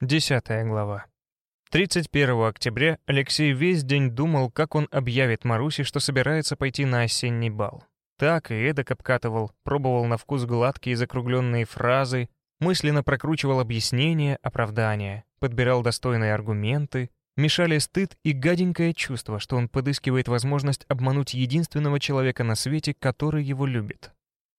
Десятая глава. 31 октября Алексей весь день думал, как он объявит Марусе, что собирается пойти на осенний бал. Так и эдак обкатывал, пробовал на вкус гладкие закругленные фразы, мысленно прокручивал объяснения, оправдания, подбирал достойные аргументы, мешали стыд и гаденькое чувство, что он подыскивает возможность обмануть единственного человека на свете, который его любит.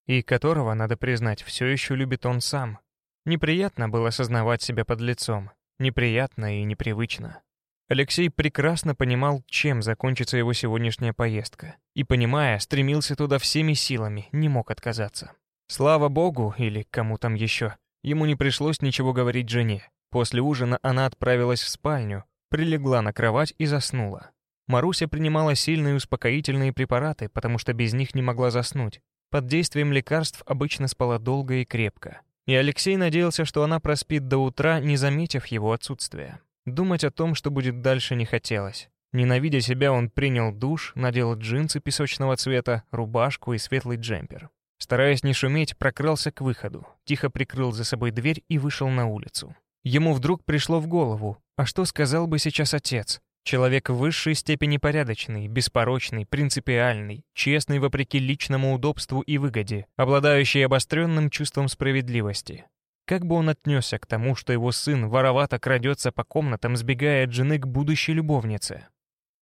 И которого, надо признать, все еще любит он сам. Неприятно было осознавать себя под лицом. Неприятно и непривычно. Алексей прекрасно понимал, чем закончится его сегодняшняя поездка. И, понимая, стремился туда всеми силами, не мог отказаться. Слава богу, или кому там еще, ему не пришлось ничего говорить жене. После ужина она отправилась в спальню, прилегла на кровать и заснула. Маруся принимала сильные успокоительные препараты, потому что без них не могла заснуть. Под действием лекарств обычно спала долго и крепко. И Алексей надеялся, что она проспит до утра, не заметив его отсутствия. Думать о том, что будет дальше, не хотелось. Ненавидя себя, он принял душ, надел джинсы песочного цвета, рубашку и светлый джемпер. Стараясь не шуметь, прокрался к выходу, тихо прикрыл за собой дверь и вышел на улицу. Ему вдруг пришло в голову, а что сказал бы сейчас отец? Человек высшей степени порядочный, беспорочный, принципиальный, честный вопреки личному удобству и выгоде, обладающий обостренным чувством справедливости. Как бы он отнесся к тому, что его сын воровато крадется по комнатам, сбегая от жены к будущей любовнице?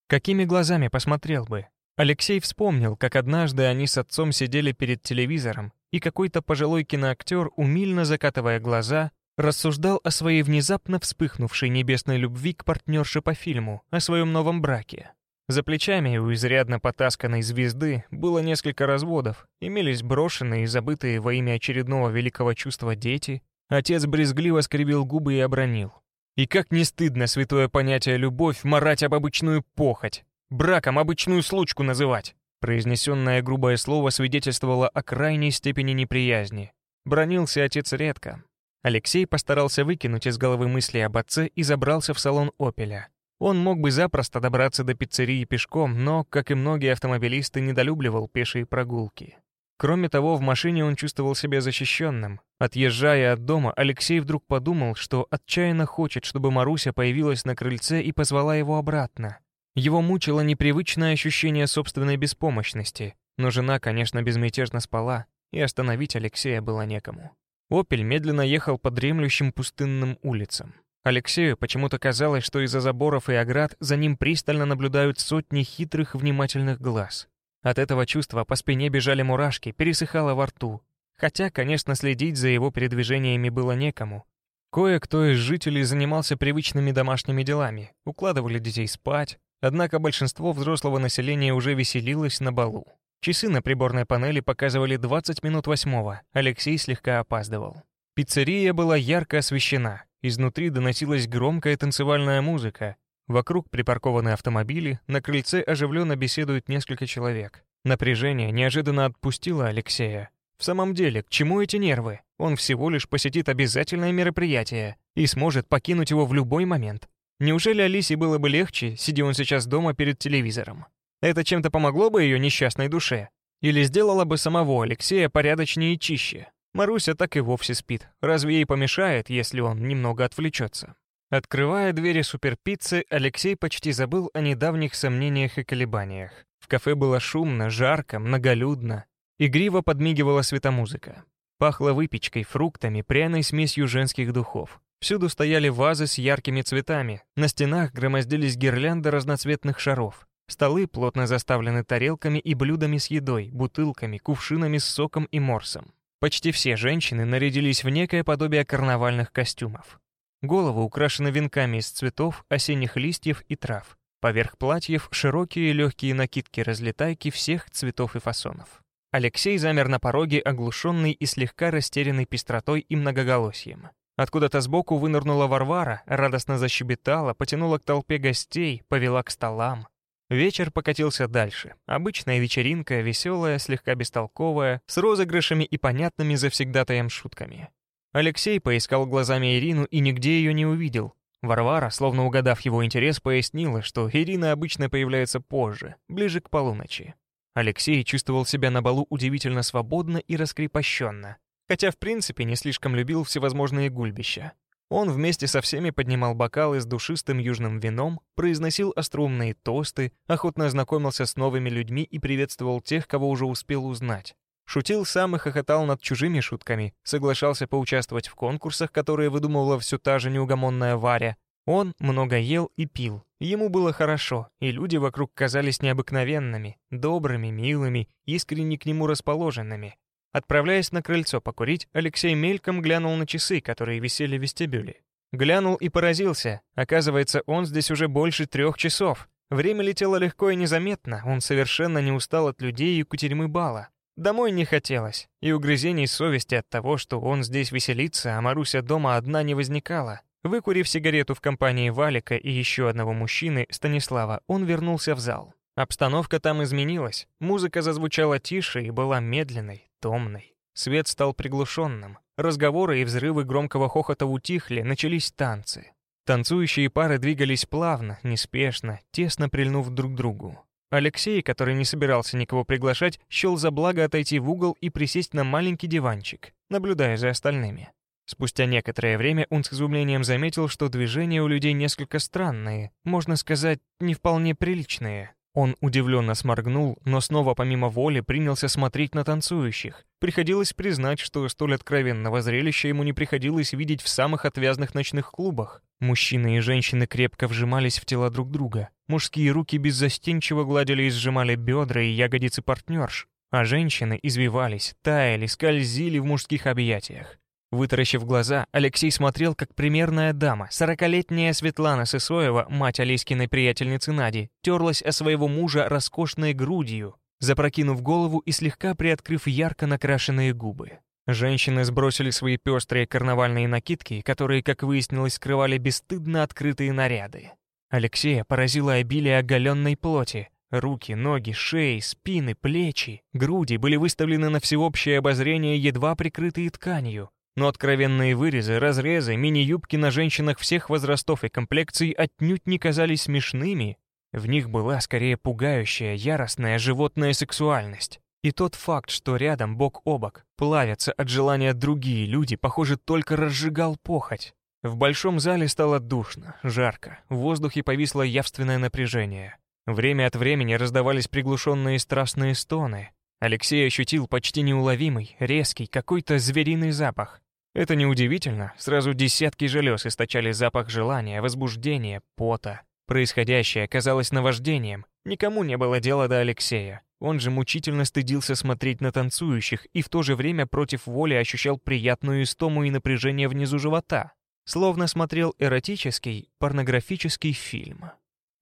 Какими глазами посмотрел бы? Алексей вспомнил, как однажды они с отцом сидели перед телевизором, и какой-то пожилой киноактер, умильно закатывая глаза, рассуждал о своей внезапно вспыхнувшей небесной любви к партнерше по фильму, о своем новом браке. За плечами у изрядно потасканной звезды было несколько разводов, имелись брошенные и забытые во имя очередного великого чувства дети. Отец брезгливо скривил губы и обронил. И как не стыдно святое понятие «любовь» марать об обычную похоть, браком обычную случку называть. Произнесенное грубое слово свидетельствовало о крайней степени неприязни. Бронился отец редко, Алексей постарался выкинуть из головы мысли об отце и забрался в салон «Опеля». Он мог бы запросто добраться до пиццерии пешком, но, как и многие автомобилисты, недолюбливал пешие прогулки. Кроме того, в машине он чувствовал себя защищенным. Отъезжая от дома, Алексей вдруг подумал, что отчаянно хочет, чтобы Маруся появилась на крыльце и позвала его обратно. Его мучило непривычное ощущение собственной беспомощности, но жена, конечно, безмятежно спала, и остановить Алексея было некому. «Опель» медленно ехал по дремлющим пустынным улицам. Алексею почему-то казалось, что из-за заборов и оград за ним пристально наблюдают сотни хитрых внимательных глаз. От этого чувства по спине бежали мурашки, пересыхало во рту. Хотя, конечно, следить за его передвижениями было некому. Кое-кто из жителей занимался привычными домашними делами, укладывали детей спать, однако большинство взрослого населения уже веселилось на балу. Часы на приборной панели показывали 20 минут восьмого. Алексей слегка опаздывал. Пиццерия была ярко освещена. Изнутри доносилась громкая танцевальная музыка. Вокруг припаркованы автомобили, на крыльце оживленно беседуют несколько человек. Напряжение неожиданно отпустило Алексея. В самом деле, к чему эти нервы? Он всего лишь посетит обязательное мероприятие и сможет покинуть его в любой момент. Неужели Алисе было бы легче, сидя он сейчас дома перед телевизором? Это чем-то помогло бы ее несчастной душе? Или сделало бы самого Алексея порядочнее и чище? Маруся так и вовсе спит. Разве ей помешает, если он немного отвлечется? Открывая двери суперпиццы, Алексей почти забыл о недавних сомнениях и колебаниях. В кафе было шумно, жарко, многолюдно. Игриво подмигивала светомузыка. Пахло выпечкой, фруктами, пряной смесью женских духов. Всюду стояли вазы с яркими цветами, на стенах громоздились гирлянды разноцветных шаров. Столы плотно заставлены тарелками и блюдами с едой, бутылками, кувшинами с соком и морсом. Почти все женщины нарядились в некое подобие карнавальных костюмов. Головы украшены венками из цветов, осенних листьев и трав. Поверх платьев широкие легкие накидки-разлетайки всех цветов и фасонов. Алексей замер на пороге, оглушенный и слегка растерянный пестротой и многоголосием. Откуда-то сбоку вынырнула Варвара, радостно защебетала, потянула к толпе гостей, повела к столам. Вечер покатился дальше. Обычная вечеринка, веселая, слегка бестолковая, с розыгрышами и понятными завсегдатаем шутками. Алексей поискал глазами Ирину и нигде ее не увидел. Варвара, словно угадав его интерес, пояснила, что Ирина обычно появляется позже, ближе к полуночи. Алексей чувствовал себя на балу удивительно свободно и раскрепощенно, хотя в принципе не слишком любил всевозможные гульбища. Он вместе со всеми поднимал бокалы с душистым южным вином, произносил остроумные тосты, охотно знакомился с новыми людьми и приветствовал тех, кого уже успел узнать. Шутил сам и хохотал над чужими шутками, соглашался поучаствовать в конкурсах, которые выдумывала все та же неугомонная Варя. Он много ел и пил. Ему было хорошо, и люди вокруг казались необыкновенными, добрыми, милыми, искренне к нему расположенными. Отправляясь на крыльцо покурить, Алексей мельком глянул на часы, которые висели в вестибюле. Глянул и поразился. Оказывается, он здесь уже больше трех часов. Время летело легко и незаметно, он совершенно не устал от людей и кутерьмы бала. Домой не хотелось, и угрызений совести от того, что он здесь веселится, а Маруся дома одна не возникало. Выкурив сигарету в компании Валика и еще одного мужчины, Станислава, он вернулся в зал. Обстановка там изменилась, музыка зазвучала тише и была медленной, томной. Свет стал приглушенным, разговоры и взрывы громкого хохота утихли, начались танцы. Танцующие пары двигались плавно, неспешно, тесно прильнув друг к другу. Алексей, который не собирался никого приглашать, счел за благо отойти в угол и присесть на маленький диванчик, наблюдая за остальными. Спустя некоторое время он с изумлением заметил, что движения у людей несколько странные, можно сказать, не вполне приличные. Он удивленно сморгнул, но снова помимо воли принялся смотреть на танцующих. Приходилось признать, что столь откровенного зрелища ему не приходилось видеть в самых отвязных ночных клубах. Мужчины и женщины крепко вжимались в тела друг друга. Мужские руки беззастенчиво гладили и сжимали бедра и ягодицы партнерш, а женщины извивались, таяли, скользили в мужских объятиях. Вытаращив глаза, Алексей смотрел, как примерная дама, сорокалетняя Светлана Сысоева, мать Алискиной приятельницы Нади, терлась о своего мужа роскошной грудью, запрокинув голову и слегка приоткрыв ярко накрашенные губы. Женщины сбросили свои пестрые карнавальные накидки, которые, как выяснилось, скрывали бесстыдно открытые наряды. Алексея поразило обилие оголенной плоти. Руки, ноги, шеи, спины, плечи, груди были выставлены на всеобщее обозрение, едва прикрытые тканью. Но откровенные вырезы, разрезы, мини-юбки на женщинах всех возрастов и комплекций отнюдь не казались смешными. В них была скорее пугающая, яростная животная сексуальность. И тот факт, что рядом, бок о бок, плавятся от желания другие люди, похоже, только разжигал похоть. В большом зале стало душно, жарко, в воздухе повисло явственное напряжение. Время от времени раздавались приглушенные страстные стоны. Алексей ощутил почти неуловимый, резкий, какой-то звериный запах. Это неудивительно, сразу десятки желез источали запах желания, возбуждения, пота. Происходящее казалось наваждением, никому не было дела до Алексея. Он же мучительно стыдился смотреть на танцующих и в то же время против воли ощущал приятную истому и напряжение внизу живота словно смотрел эротический, порнографический фильм.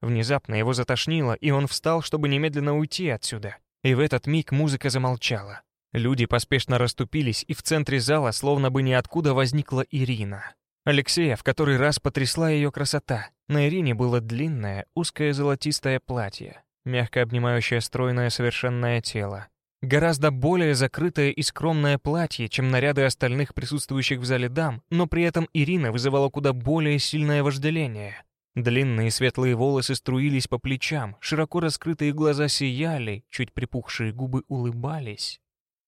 Внезапно его затошнило, и он встал, чтобы немедленно уйти отсюда. И в этот миг музыка замолчала. Люди поспешно расступились, и в центре зала словно бы ниоткуда возникла Ирина. Алексея в который раз потрясла ее красота. На Ирине было длинное, узкое золотистое платье, мягко обнимающее стройное совершенное тело. Гораздо более закрытое и скромное платье, чем наряды остальных присутствующих в зале дам, но при этом Ирина вызывала куда более сильное вожделение. Длинные светлые волосы струились по плечам, широко раскрытые глаза сияли, чуть припухшие губы улыбались.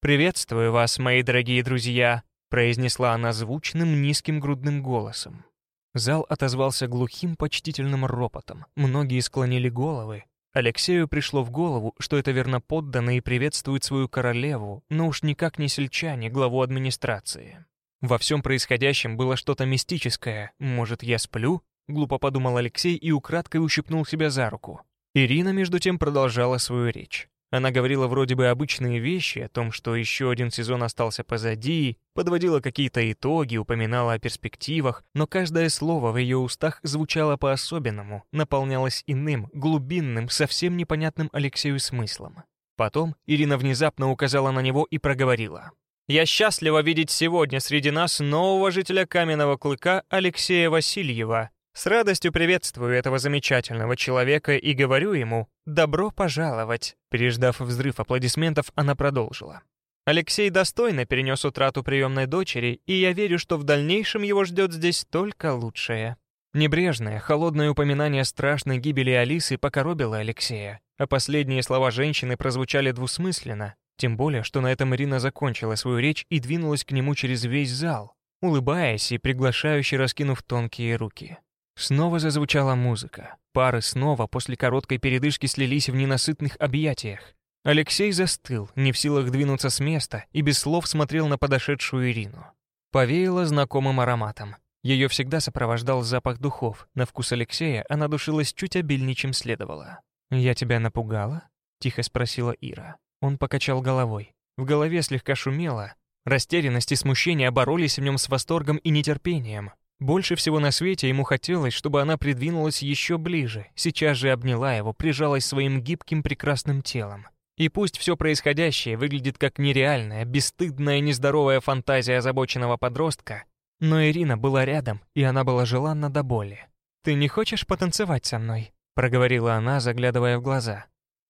«Приветствую вас, мои дорогие друзья», — произнесла она звучным низким грудным голосом. Зал отозвался глухим почтительным ропотом. Многие склонили головы, Алексею пришло в голову, что это верноподданные приветствуют свою королеву, но уж никак не сельчане, главу администрации. Во всем происходящем было что-то мистическое. «Может, я сплю?» — глупо подумал Алексей и украдкой ущипнул себя за руку. Ирина, между тем, продолжала свою речь. Она говорила вроде бы обычные вещи о том, что еще один сезон остался позади, подводила какие-то итоги, упоминала о перспективах, но каждое слово в ее устах звучало по-особенному, наполнялось иным, глубинным, совсем непонятным Алексею смыслом. Потом Ирина внезапно указала на него и проговорила. «Я счастлива видеть сегодня среди нас нового жителя Каменного Клыка Алексея Васильева, с радостью приветствую этого замечательного человека и говорю ему «добро пожаловать». Переждав взрыв аплодисментов, она продолжила. Алексей достойно перенес утрату приемной дочери, и я верю, что в дальнейшем его ждет здесь только лучшее. Небрежное, холодное упоминание страшной гибели Алисы покоробило Алексея, а последние слова женщины прозвучали двусмысленно, тем более, что на этом Ирина закончила свою речь и двинулась к нему через весь зал. улыбаясь и приглашающе раскинув тонкие руки. Снова зазвучала музыка. Пары снова после короткой передышки слились в ненасытных объятиях. Алексей застыл, не в силах двинуться с места, и без слов смотрел на подошедшую Ирину. Повеяло знакомым ароматом. Ее всегда сопровождал запах духов. На вкус Алексея она душилась чуть обильнее, чем следовало. «Я тебя напугала?» — тихо спросила Ира. Он покачал головой. В голове слегка шумело. Растерянность и смущение боролись в нем с восторгом и нетерпением. Больше всего на свете ему хотелось, чтобы она придвинулась еще ближе, сейчас же обняла его, прижалась своим гибким прекрасным телом. И пусть все происходящее выглядит как нереальная, бесстыдная, нездоровая фантазия озабоченного подростка, но Ирина была рядом, и она была желанна до боли. «Ты не хочешь потанцевать со мной?» — проговорила она, заглядывая в глаза.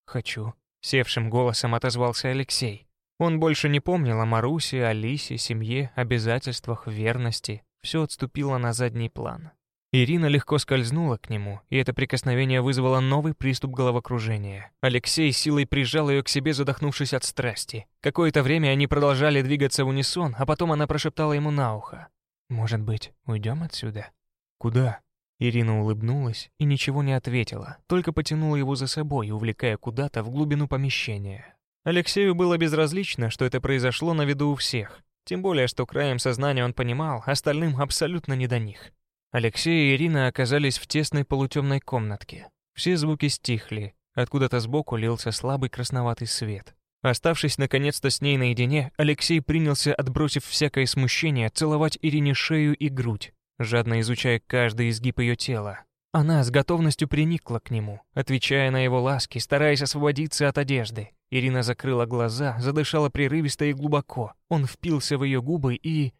«Хочу», — севшим голосом отозвался Алексей. Он больше не помнил о Марусе, Алисе, семье, обязательствах, верности. Все отступило на задний план. Ирина легко скользнула к нему, и это прикосновение вызвало новый приступ головокружения. Алексей силой прижал ее к себе, задохнувшись от страсти. Какое-то время они продолжали двигаться в унисон, а потом она прошептала ему на ухо. «Может быть, уйдем отсюда?» «Куда?» Ирина улыбнулась и ничего не ответила, только потянула его за собой, увлекая куда-то в глубину помещения. Алексею было безразлично, что это произошло на виду у всех, тем более, что краем сознания он понимал, остальным абсолютно не до них. Алексей и Ирина оказались в тесной полутемной комнатке. Все звуки стихли, откуда-то сбоку лился слабый красноватый свет. Оставшись наконец-то с ней наедине, Алексей принялся, отбросив всякое смущение, целовать Ирине шею и грудь, жадно изучая каждый изгиб ее тела. Она с готовностью приникла к нему, отвечая на его ласки, стараясь освободиться от одежды. Ирина закрыла глаза, задышала прерывисто и глубоко. Он впился в ее губы, и...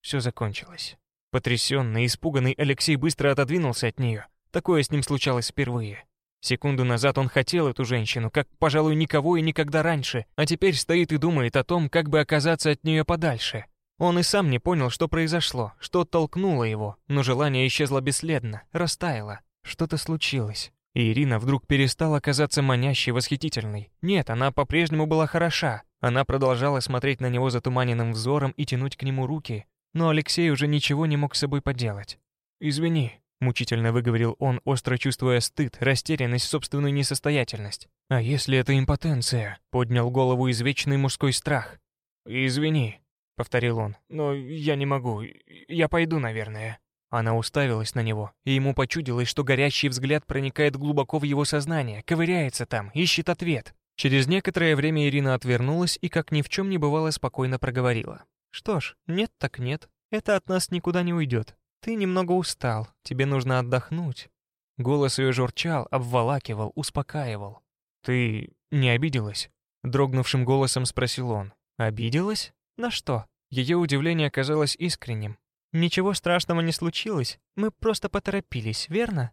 Все закончилось. Потрясенный, испуганный Алексей быстро отодвинулся от нее. Такое с ним случалось впервые. Секунду назад он хотел эту женщину, как, пожалуй, никого и никогда раньше, а теперь стоит и думает о том, как бы оказаться от нее подальше. Он и сам не понял, что произошло, что толкнуло его, но желание исчезло бесследно, растаяло. Что-то случилось. И Ирина вдруг перестала казаться манящей, восхитительной. Нет, она по-прежнему была хороша. Она продолжала смотреть на него затуманенным взором и тянуть к нему руки, но Алексей уже ничего не мог с собой поделать. «Извини», — мучительно выговорил он, остро чувствуя стыд, растерянность, собственную несостоятельность. «А если это импотенция?» — поднял голову извечный мужской страх. «Извини», — повторил он, — «но я не могу. Я пойду, наверное». Она уставилась на него, и ему почудилось, что горящий взгляд проникает глубоко в его сознание, ковыряется там, ищет ответ. Через некоторое время Ирина отвернулась и, как ни в чем не бывало, спокойно проговорила. Что ж, нет так нет. Это от нас никуда не уйдет. Ты немного устал, тебе нужно отдохнуть. Голос ее журчал, обволакивал, успокаивал. «Ты не обиделась?» Дрогнувшим голосом спросил он. «Обиделась? На что?» Ее удивление казалось искренним. «Ничего страшного не случилось, мы просто поторопились, верно?»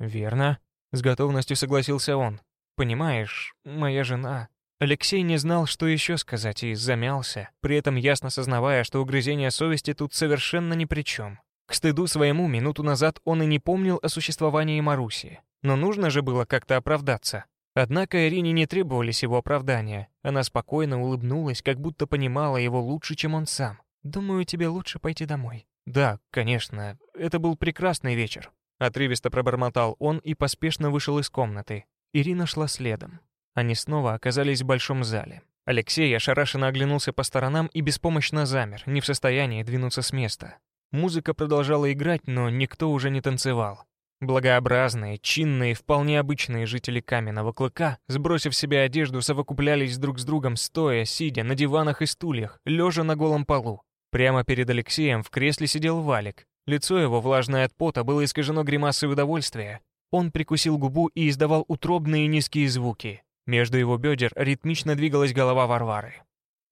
«Верно», — с готовностью согласился он. «Понимаешь, моя жена...» Алексей не знал, что еще сказать, и замялся, при этом ясно сознавая, что угрызение совести тут совершенно ни при чем. К стыду своему минуту назад он и не помнил о существовании Маруси. Но нужно же было как-то оправдаться. Однако Ирине не требовались его оправдания. Она спокойно улыбнулась, как будто понимала его лучше, чем он сам. «Думаю, тебе лучше пойти домой». «Да, конечно. Это был прекрасный вечер». Отрывисто пробормотал он и поспешно вышел из комнаты. Ирина шла следом. Они снова оказались в большом зале. Алексей ошарашенно оглянулся по сторонам и беспомощно замер, не в состоянии двинуться с места. Музыка продолжала играть, но никто уже не танцевал. Благообразные, чинные, вполне обычные жители Каменного Клыка, сбросив себе одежду, совокуплялись друг с другом, стоя, сидя на диванах и стульях, лежа на голом полу. Прямо перед Алексеем в кресле сидел Валик. Лицо его, влажное от пота, было искажено гримасой удовольствия. Он прикусил губу и издавал утробные низкие звуки. Между его бедер ритмично двигалась голова Варвары.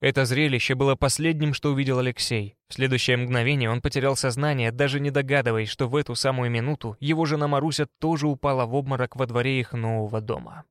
Это зрелище было последним, что увидел Алексей. В следующее мгновение он потерял сознание, даже не догадываясь, что в эту самую минуту его жена Маруся тоже упала в обморок во дворе их нового дома.